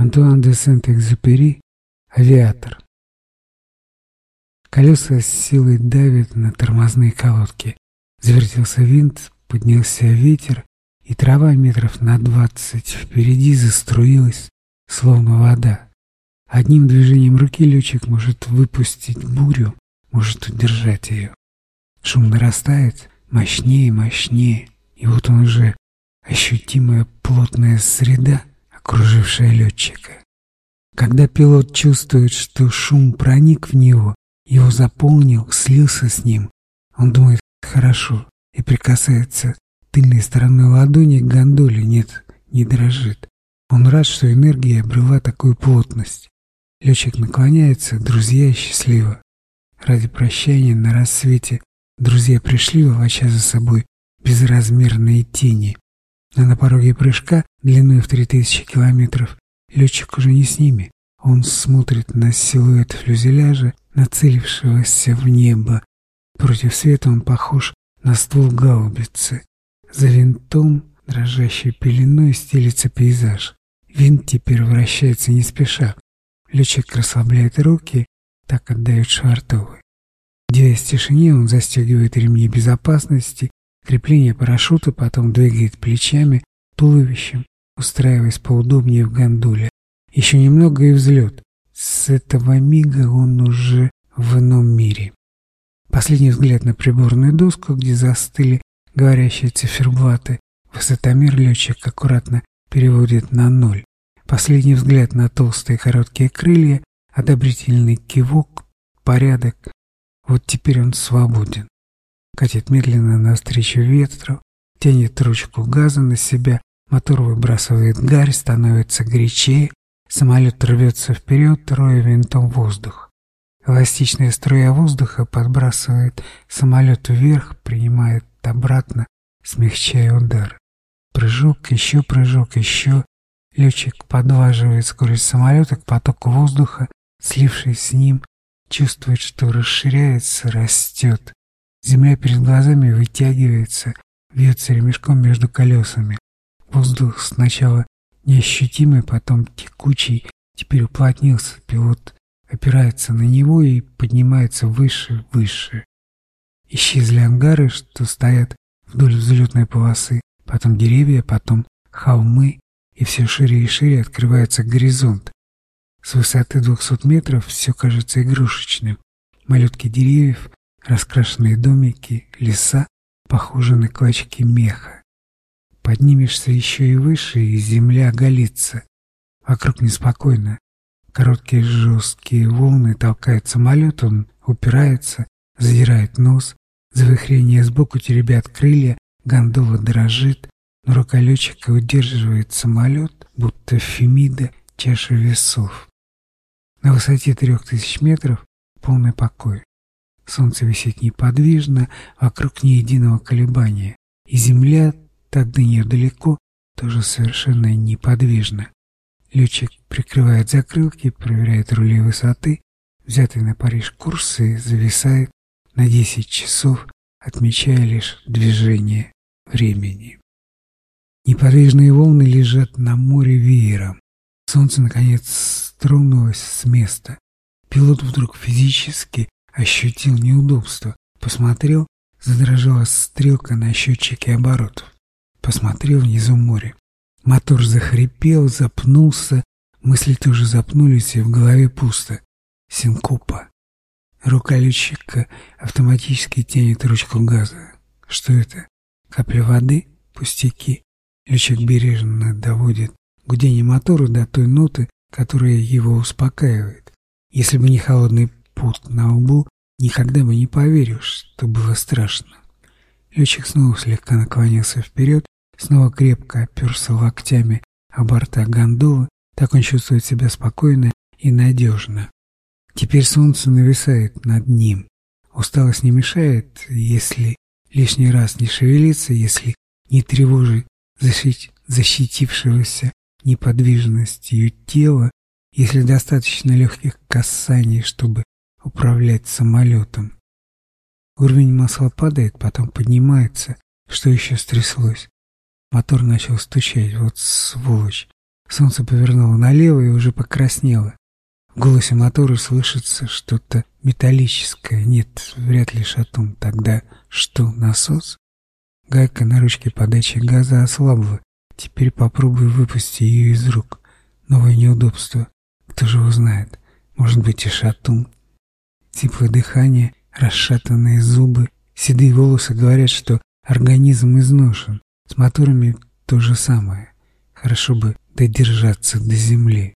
Антуан де Сент-Экзюпери «Авиатор». Колеса с силой давят на тормозные колодки. Завертелся винт, поднялся ветер, и трава метров на двадцать впереди заструилась, словно вода. Одним движением руки летчик может выпустить бурю, может удержать ее. Шум нарастает, мощнее и мощнее, и вот он уже ощутимая плотная среда, окружившая летчика. Когда пилот чувствует, что шум проник в него, его заполнил, слился с ним, он думает «хорошо» и прикасается тыльной стороной ладони к гондоле, нет, не дрожит. Он рад, что энергия обрела такую плотность. Летчик наклоняется, друзья счастливо. Ради прощания на рассвете друзья пришли, волоча за собой безразмерные тени. А на пороге прыжка, длиной в 3000 километров, летчик уже не с ними. Он смотрит на силуэт фюзеляжа, нацелившегося в небо. Против света он похож на ствол гаубицы. За винтом, дрожащей пеленой, стелится пейзаж. Винт теперь вращается не спеша. Летчик расслабляет руки, так отдает швартовый. Девясь в тишине, он застегивает ремни безопасности, крепление парашюта, потом двигает плечами, туловищем, устраиваясь поудобнее в гондоле. Еще немного и взлет. С этого мига он уже в ином мире. Последний взгляд на приборную доску, где застыли говорящие циферблаты. Высотомер летчик аккуратно переводит на ноль. Последний взгляд на толстые короткие крылья, одобрительный кивок, порядок. Вот теперь он свободен. Катит медленно навстречу ветру, тянет ручку газа на себя, мотор выбрасывает гарь, становится горячее, самолет рвется вперед, троя винтом воздух. Эластичная струя воздуха подбрасывает самолет вверх, принимает обратно, смягчая удар. Прыжок, еще прыжок, еще. Летчик подваживает скорость самолета к потоку воздуха, слившись с ним, чувствует, что расширяется, растет. Земля перед глазами вытягивается, вьется ремешком между колесами. Воздух сначала неощутимый, потом текучий, теперь уплотнился. Пилот опирается на него и поднимается выше, выше. Исчезли ангары, что стоят вдоль взлетной полосы, потом деревья, потом холмы, и все шире и шире открывается горизонт. С высоты 200 метров все кажется игрушечным. Малютки деревьев, раскрашенные домики, леса, похожи на клочки меха. Поднимешься еще и выше, и земля голится. Вокруг неспокойно. Короткие жесткие волны толкают самолет, он упирается, задирает нос, завихрение сбоку теребят крылья, гондола дрожит, но рука летчика удерживает самолет, будто Фемида чаша весов. На высоте трех тысяч метров полный покой. Солнце висит неподвижно, вокруг ни единого колебания, и земля, так до нее далеко, тоже совершенно неподвижна. Летчик прикрывает закрылки, проверяет рули высоты, взятый на Париж курс и зависает на 10 часов, отмечая лишь движение времени. Неподвижные волны лежат на море веером. Солнце, наконец, стронулось с места. Пилот вдруг физически ощутил неудобство. Посмотрел, задрожала стрелка на счетчике оборотов. Посмотрел внизу море. Мотор захрипел, запнулся, мысли тоже запнулись, и в голове пусто. Синкопа. Рука летчика автоматически тянет ручку газа. Что это? Капля воды? Пустяки. Летчик бережно доводит гудение мотора до той ноты, которая его успокаивает. Если бы не холодный пот на лбу, никогда бы не поверил, что было страшно. Летчик снова слегка наклонился вперед, снова крепко оперся локтями о борта гондолы, так он чувствует себя спокойно и надежно. Теперь солнце нависает над ним. Усталость не мешает, если лишний раз не шевелиться, если не тревожить защит, защитившегося неподвижностью тела, если достаточно легких касаний, чтобы управлять самолетом. Уровень масла падает, потом поднимается. Что еще стряслось? Мотор начал стучать. Вот сволочь. Солнце повернуло налево и уже покраснело. В голосе мотора слышится что-то металлическое. Нет, вряд ли шатун. Тогда что, насос? Гайка на ручке подачи газа ослабла. Теперь попробую выпустить ее из рук. Новое неудобство. Кто же его знает? Может быть и шатун. Теплое дыхание, расшатанные зубы, седые волосы говорят, что организм изношен. С моторами то же самое. Хорошо бы додержаться до земли.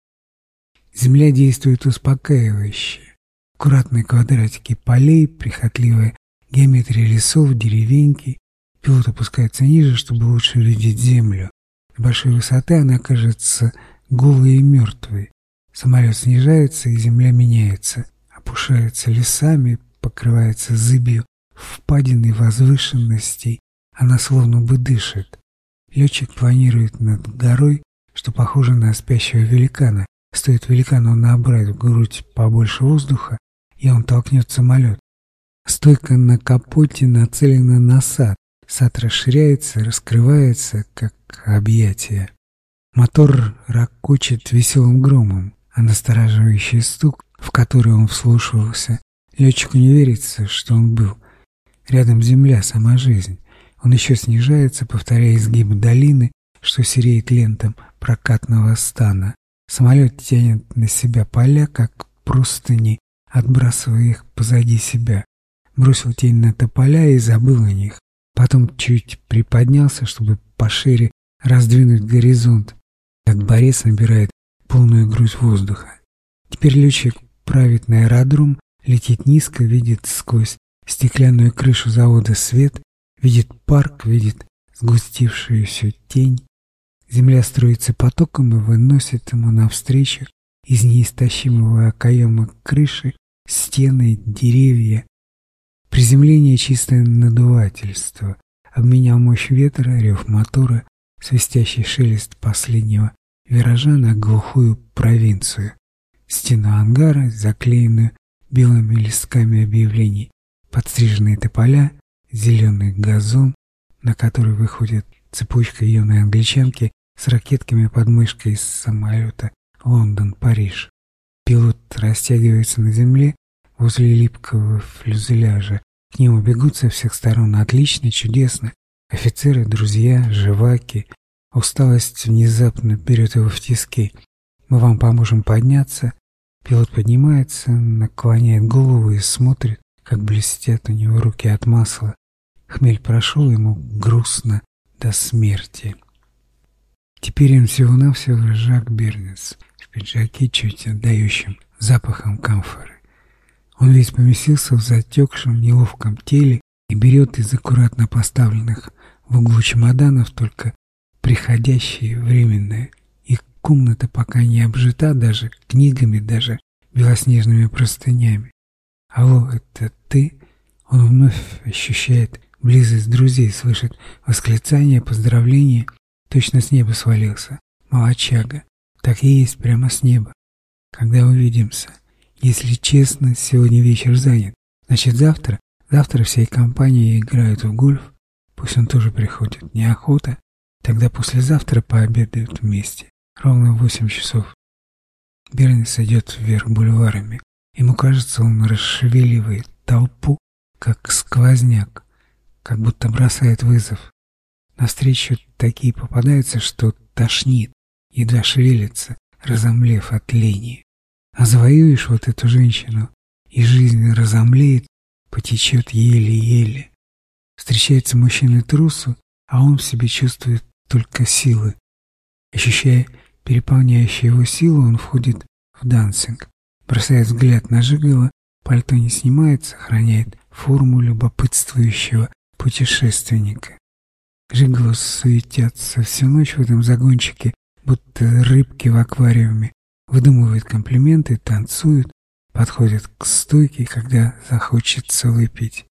Земля действует успокаивающе. Аккуратные квадратики полей, прихотливая геометрия лесов, деревеньки. Пилот опускается ниже, чтобы лучше видеть землю. С большой высоты она кажется голой и мертвой. Самолет снижается, и земля меняется, опушается лесами, покрывается зыбью впадиной возвышенностей. Она словно бы дышит. Летчик планирует над горой, что похоже на спящего великана. Стоит великану набрать в грудь побольше воздуха, и он толкнет самолет. Стойка на капоте нацелена на сад. Сад расширяется, раскрывается, как объятие. Мотор ракочет веселым громом, а настораживающий стук, в который он вслушивался, летчику не верится, что он был. Рядом земля, сама жизнь. Он еще снижается, повторяя изгиб долины, что сереет лентам прокатного стана. Самолет тянет на себя поля, как простыни, отбрасывая их позади себя. Бросил тень на тополя и забыл о них. Потом чуть приподнялся, чтобы пошире раздвинуть горизонт. Как борец набирает полную грудь воздуха. Теперь летчик правит на аэродром, летит низко, видит сквозь стеклянную крышу завода свет, видит парк, видит сгустившуюся тень. Земля строится потоком и выносит ему навстречу из неистощимого окоема крыши стены, деревья. Приземление чистое надувательство. Обменял мощь ветра, рев мотора, свистящий шелест последнего виража на глухую провинцию. Стена ангара, заклеенную белыми листками объявлений, подстриженные тополя, зеленый газон, на который выходит цепочка юной англичанки с ракетками под мышкой из самолета Лондон-Париж. Пилот растягивается на земле возле липкого фюзеляжа. К нему бегут со всех сторон. Отлично, чудесно. Офицеры, друзья, живаки. Усталость внезапно берет его в тиски. Мы вам поможем подняться. Пилот поднимается, наклоняет голову и смотрит, как блестят у него руки от масла. Хмель прошел ему грустно до смерти. Теперь он всего-навсего Жак Бернес в пиджаке, чуть отдающим запахом камфоры. Он весь поместился в затекшем неловком теле и берет из аккуратно поставленных в углу чемоданов только приходящие временные. Комната пока не обжита даже книгами, даже белоснежными простынями. Алло, это ты? Он вновь ощущает близость друзей, слышит восклицания, поздравления. Точно с неба свалился. Молочага. Так и есть прямо с неба. Когда увидимся? Если честно, сегодня вечер занят. Значит, завтра? Завтра всей компанией играют в гольф. Пусть он тоже приходит. Неохота. Тогда послезавтра пообедают вместе. Ровно в восемь часов. Бернис идет вверх бульварами. Ему кажется, он расшевеливает толпу, как сквозняк, как будто бросает вызов. Навстречу такие попадаются, что тошнит, едва шевелится, разомлев от лени. А завоюешь вот эту женщину, и жизнь разомлеет, потечет еле-еле. Встречается мужчина трусу, а он в себе чувствует только силы. Ощущая переполняющую его силу, он входит в дансинг, бросает взгляд на Жигала, пальто не снимает, сохраняет форму любопытствующего путешественника. Жиглос суетятся всю ночь в этом загончике, будто рыбки в аквариуме, выдумывают комплименты, танцуют, подходят к стойке, когда захочется выпить.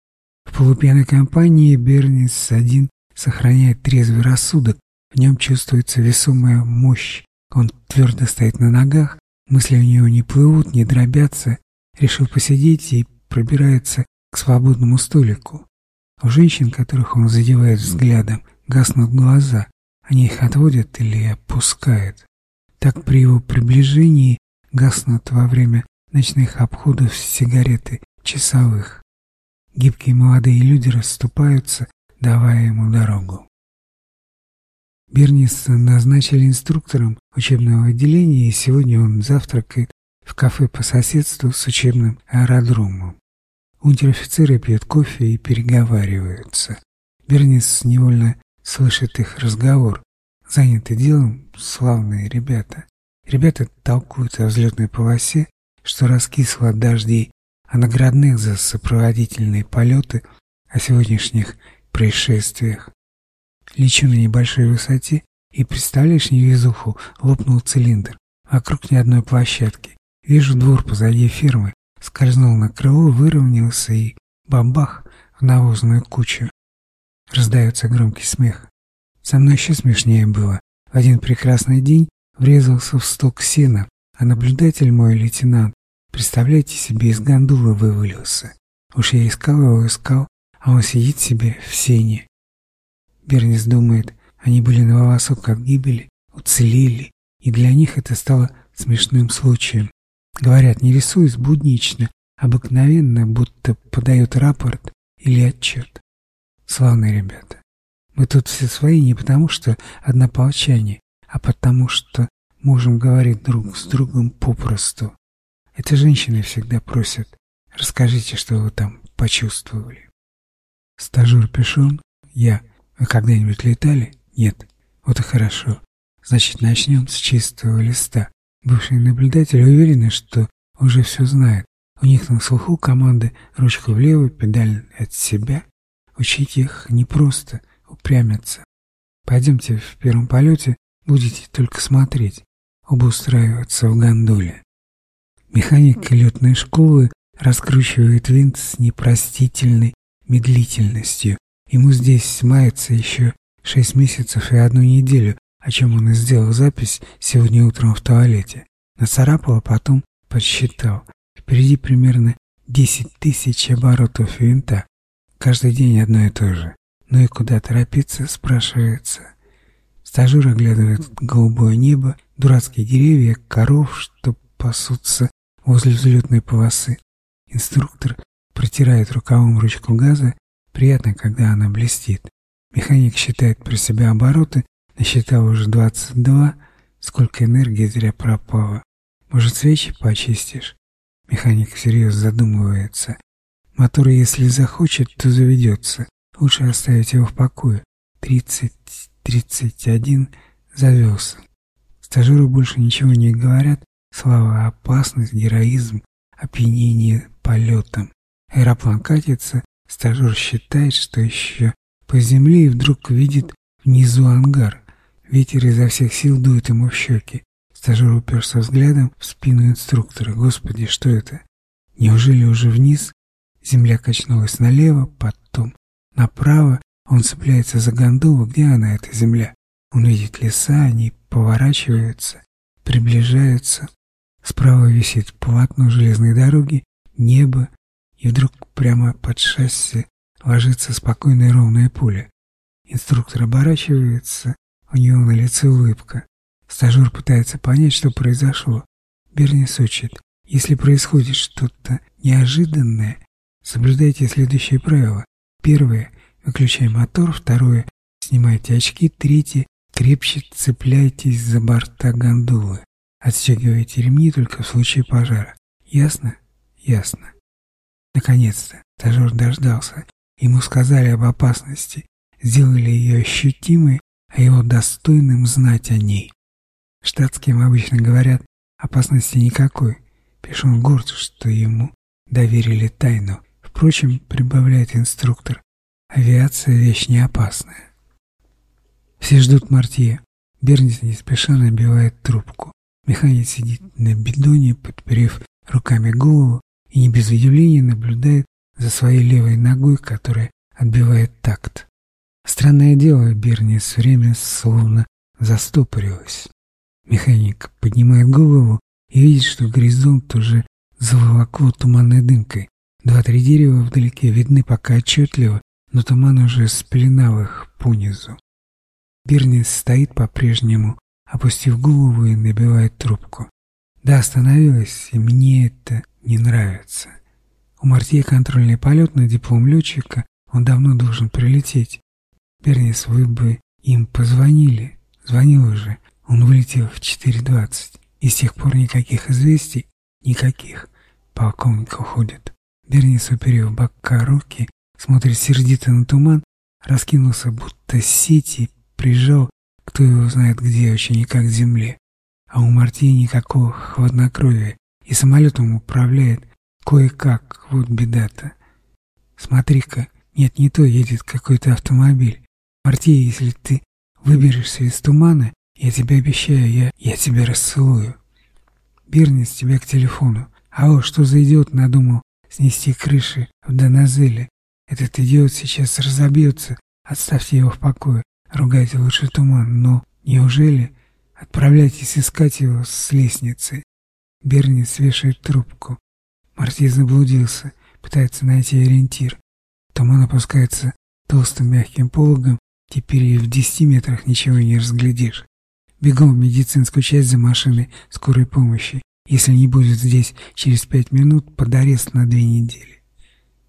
В полупьяной компании Бернис один сохраняет трезвый рассудок, в нем чувствуется весомая мощь, он твердо стоит на ногах, мысли у него не плывут, не дробятся, решил посидеть и пробирается к свободному столику. У женщин, которых он задевает взглядом, гаснут глаза, они их отводят или опускают. Так при его приближении гаснут во время ночных обходов сигареты часовых. Гибкие молодые люди расступаются, давая ему дорогу. Берниса назначили инструктором учебного отделения, и сегодня он завтракает в кафе по соседству с учебным аэродромом. Унтер-офицеры пьют кофе и переговариваются. Бернис невольно слышит их разговор. Заняты делом славные ребята. Ребята толкуют о взлетной полосе, что раскисло от дождей, о наградных за сопроводительные полеты, о сегодняшних происшествиях. Лечу на небольшой высоте, и, представляешь, невезуху, лопнул цилиндр. Вокруг ни одной площадки. Вижу двор позади фермы. Скользнул на крыло, выровнялся и бабах в навозную кучу. Раздается громкий смех. Со мной еще смешнее было. В один прекрасный день врезался в сток сена, а наблюдатель мой лейтенант, представляете себе, из гондулы вывалился. Уж я искал его, искал, а он сидит себе в сене. Бернис думает, они были на волосок от гибели, уцелели, и для них это стало смешным случаем. Говорят, не рисуясь буднично, обыкновенно, будто подают рапорт или отчет. Славные ребята. Мы тут все свои не потому, что однополчане, а потому, что можем говорить друг с другом попросту. Это женщины всегда просят, расскажите, что вы там почувствовали. Стажер Пешон, я, вы когда-нибудь летали? Нет. Вот и хорошо. Значит, начнем с чистого листа. Бывшие наблюдатели уверены, что уже все знают. У них на слуху команды ручку влево, педаль от себя. Учить их непросто, упрямятся. Пойдемте в первом полете, будете только смотреть, обустраиваться в гондоле. Механик летной школы раскручивает винт с непростительной медлительностью, Ему здесь мается еще шесть месяцев и одну неделю, о чем он и сделал запись сегодня утром в туалете. Нацарапал, а потом подсчитал. Впереди примерно десять тысяч оборотов винта. Каждый день одно и то же. Ну и куда торопиться, спрашивается. Стажер оглядывает голубое небо, дурацкие деревья, коров, что пасутся возле взлетной полосы. Инструктор протирает рукавом ручку газа Приятно, когда она блестит. Механик считает про себя обороты, насчитал уже 22, сколько энергии зря пропало. Может, свечи почистишь? Механик всерьез задумывается. Мотор, если захочет, то заведется. Лучше оставить его в покое. Тридцать, тридцать один завелся. Стажеру больше ничего не говорят. Слава, опасность, героизм, опьянение полетом. Аэроплан катится, Стажер считает, что еще по земле и вдруг видит внизу ангар. Ветер изо всех сил дует ему в щеки. Стажер уперся взглядом в спину инструктора. Господи, что это? Неужели уже вниз? Земля качнулась налево, потом направо. Он цепляется за гондолу. Где она, эта земля? Он видит леса, они поворачиваются, приближаются. Справа висит полотно железной дороги, небо, и вдруг прямо под шасси ложится спокойная ровная пуля. Инструктор оборачивается, у него на лице улыбка. Стажер пытается понять, что произошло. Бернис учит. Если происходит что-то неожиданное, соблюдайте следующие правила. Первое – выключай мотор. Второе – снимайте очки. Третье – крепче цепляйтесь за борта гондолы. Отстегивайте ремни только в случае пожара. Ясно? Ясно. Наконец-то стажер дождался. Ему сказали об опасности, сделали ее ощутимой, а его достойным знать о ней. Штатским обычно говорят, опасности никакой. Пишун горд, что ему доверили тайну. Впрочем, прибавляет инструктор, авиация вещь не опасная. Все ждут Мартье. Бернис не спеша набивает трубку. Механик сидит на бидоне, подперев руками голову, и не без удивления наблюдает за своей левой ногой, которая отбивает такт. Странное дело, Бернис время словно застопорилось. Механик поднимает голову и видит, что горизонт уже заволокло туманной дымкой. Два-три дерева вдалеке видны пока отчетливо, но туман уже спеленал их понизу. Бернис стоит по-прежнему, опустив голову и набивает трубку. Да, остановилась, и мне это не нравится. У Мартье контрольный полет на диплом летчика, он давно должен прилететь. Бернис, вы бы им позвонили. Звонил уже. Он вылетел в 4.20. И с тех пор никаких известий, никаких. Полковник уходит. Бернис, уперев бока руки, смотрит сердито на туман, раскинулся, будто сети, прижал, кто его знает где, очень никак к земле. А у Марти никакого хладнокровия, и самолетом управляет кое-как, вот беда-то. Смотри-ка, нет, не то едет какой-то автомобиль. Марти, если ты выберешься из тумана, я тебе обещаю, я, я тебя расцелую. Бернис тебя к телефону. А о, что за идиот надумал снести крыши в Доназеле? Этот идиот сейчас разобьется. Отставьте его в покое. Ругайте лучше туман. Но неужели? Отправляйтесь искать его с лестницы. Бернис вешает трубку. Марти заблудился. Пытается найти ориентир. Туман опускается толстым мягким пологом. Теперь и в десяти метрах ничего не разглядишь. Бегом в медицинскую часть за машиной скорой помощи. Если не будет здесь через пять минут, под арест на две недели.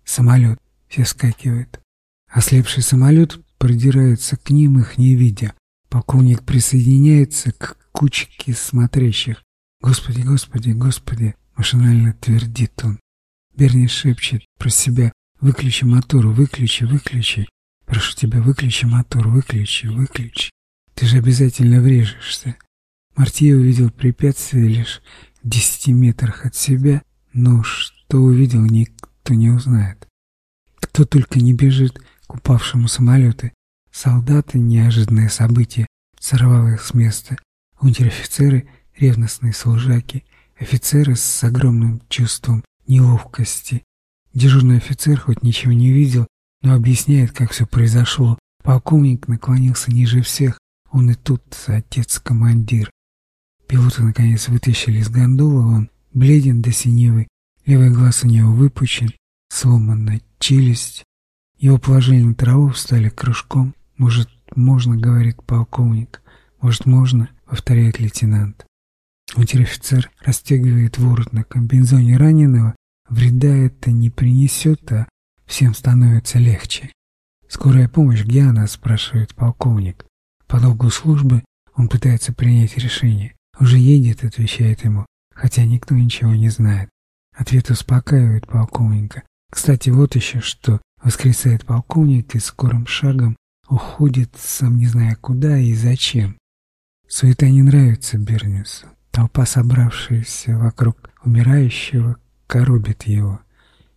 Самолет. Все скакивают. Ослепший самолет продирается к ним, их не видя. Полковник присоединяется к кучке смотрящих. «Господи, Господи, Господи!» — машинально твердит он. Берни шепчет про себя. «Выключи мотор, выключи, выключи. Прошу тебя, выключи мотор, выключи, выключи. Ты же обязательно врежешься». Мартье увидел препятствие лишь в десяти метрах от себя, но что увидел, никто не узнает. Кто только не бежит к упавшему самолету. Солдаты, неожиданное событие, сорвало их с места. Унтер-офицеры, ревностные служаки, офицеры с огромным чувством неловкости. Дежурный офицер хоть ничего не видел, но объясняет, как все произошло. Полковник наклонился ниже всех. Он и тут отец-командир. Пилота наконец вытащили из гондолы, он бледен до синевы, левый глаз у него выпучен, сломанная челюсть. Его положили на траву, встали кружком. Может, можно, говорит полковник. Может, можно, повторяет лейтенант. Унтер-офицер расстегивает ворот на комбинзоне раненого. Вреда это не принесет, а всем становится легче. «Скорая помощь, где она?» – спрашивает полковник. По долгу службы он пытается принять решение. «Уже едет», — отвечает ему, хотя никто ничего не знает. Ответ успокаивает полковника. Кстати, вот еще что. Воскресает полковник и скорым шагом уходит, сам не зная куда и зачем. Суета не нравится Бернису. Толпа, собравшаяся вокруг умирающего, коробит его.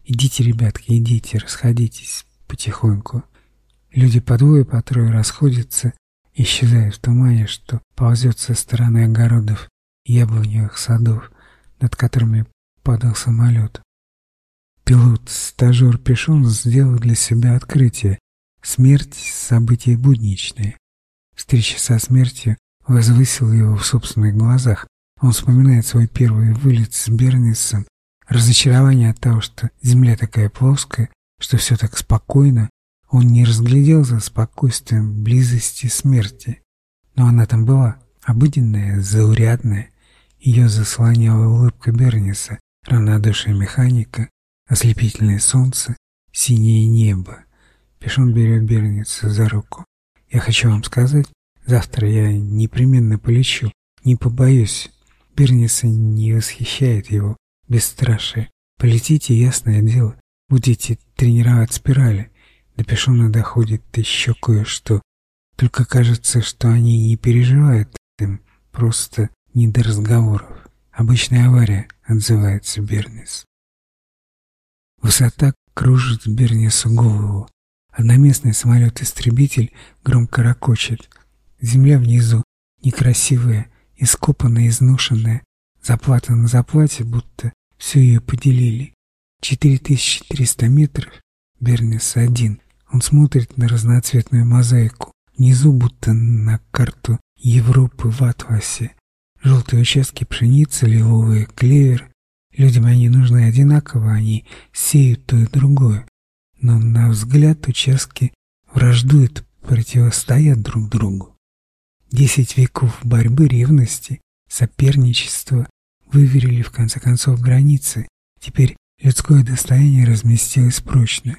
Идите, ребятки, идите, расходитесь потихоньку. Люди по двое, по трое расходятся, исчезая в тумане, что ползет со стороны огородов яблоневых садов, над которыми падал самолет. Пилот, стажер Пешон сделал для себя открытие. Смерть — событие будничное. Встреча со смертью возвысила его в собственных глазах. Он вспоминает свой первый вылет с Бернисом, разочарование от того, что земля такая плоская, что все так спокойно, он не разглядел за спокойствием близости смерти. Но она там была, обыденная, заурядная. Ее заслоняла улыбка Берниса, равнодушие механика, ослепительное солнце, синее небо. Пешон берет Берниса за руку. «Я хочу вам сказать, завтра я непременно полечу, не побоюсь». Берниса не восхищает его бесстрашие. Полетите, ясное дело, будете тренировать спирали. До Пешона доходит еще кое-что. Только кажется, что они не переживают им, просто не до разговоров. Обычная авария, отзывается Бернис. Высота кружит Бернису голову. Одноместный самолет-истребитель громко ракочет. Земля внизу некрасивая, ископанная, изношенная, заплата на заплате, будто все ее поделили. 4300 метров, Бернис один, он смотрит на разноцветную мозаику. Внизу будто на карту Европы в атласе. Желтые участки пшеницы, лиловые клевер. Людям они нужны одинаково, они сеют то и другое. Но на взгляд участки враждуют, противостоят друг другу. Десять веков борьбы, ревности, соперничества выверили в конце концов границы. Теперь людское достояние разместилось прочно.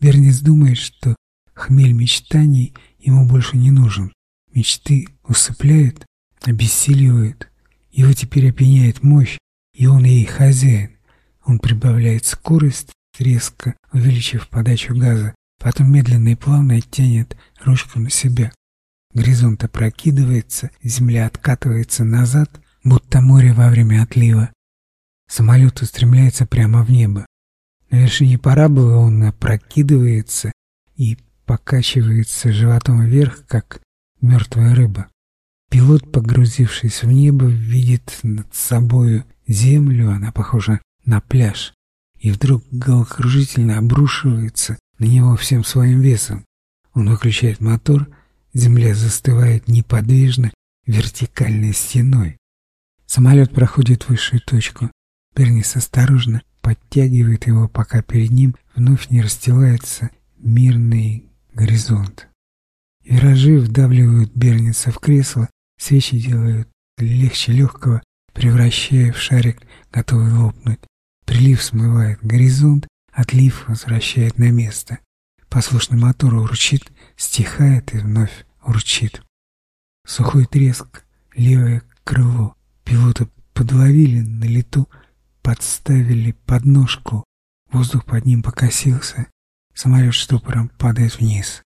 Бернис думает, что хмель мечтаний ему больше не нужен. Мечты усыпляют, обессиливают. Его теперь опьяняет мощь, и он ей хозяин. Он прибавляет скорость, резко увеличив подачу газа, потом медленно и плавно оттянет ручку на себя. Горизонт опрокидывается, земля откатывается назад, будто море во время отлива. Самолет устремляется прямо в небо. На вершине параболы он опрокидывается и покачивается животом вверх, как мертвая рыба. Пилот, погрузившись в небо, видит над собою землю, она похожа на пляж, и вдруг головокружительно обрушивается на него всем своим весом. Он выключает мотор, земля застывает неподвижно вертикальной стеной. Самолет проходит высшую точку. Бернис осторожно подтягивает его, пока перед ним вновь не расстилается мирный горизонт. Виражи вдавливают Берниса в кресло, свечи делают легче легкого, превращая в шарик, готовый лопнуть. Прилив смывает горизонт, отлив возвращает на место. Послушный мотор урчит, стихает и вновь урчит. Сухой треск, левое крыло. Пилота подловили на лету, подставили подножку. Воздух под ним покосился. Самолет штопором падает вниз.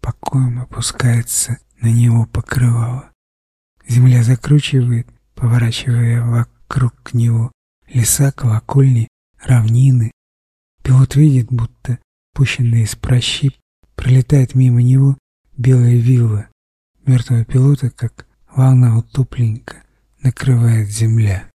Покоем опускается на него покрывало. Земля закручивает, поворачивая вокруг него леса, колокольни, равнины. Пилот видит, будто пущенная из прощи пролетает мимо него белая вилла. Мертвого пилота, как волна утопленника, накрывает земля.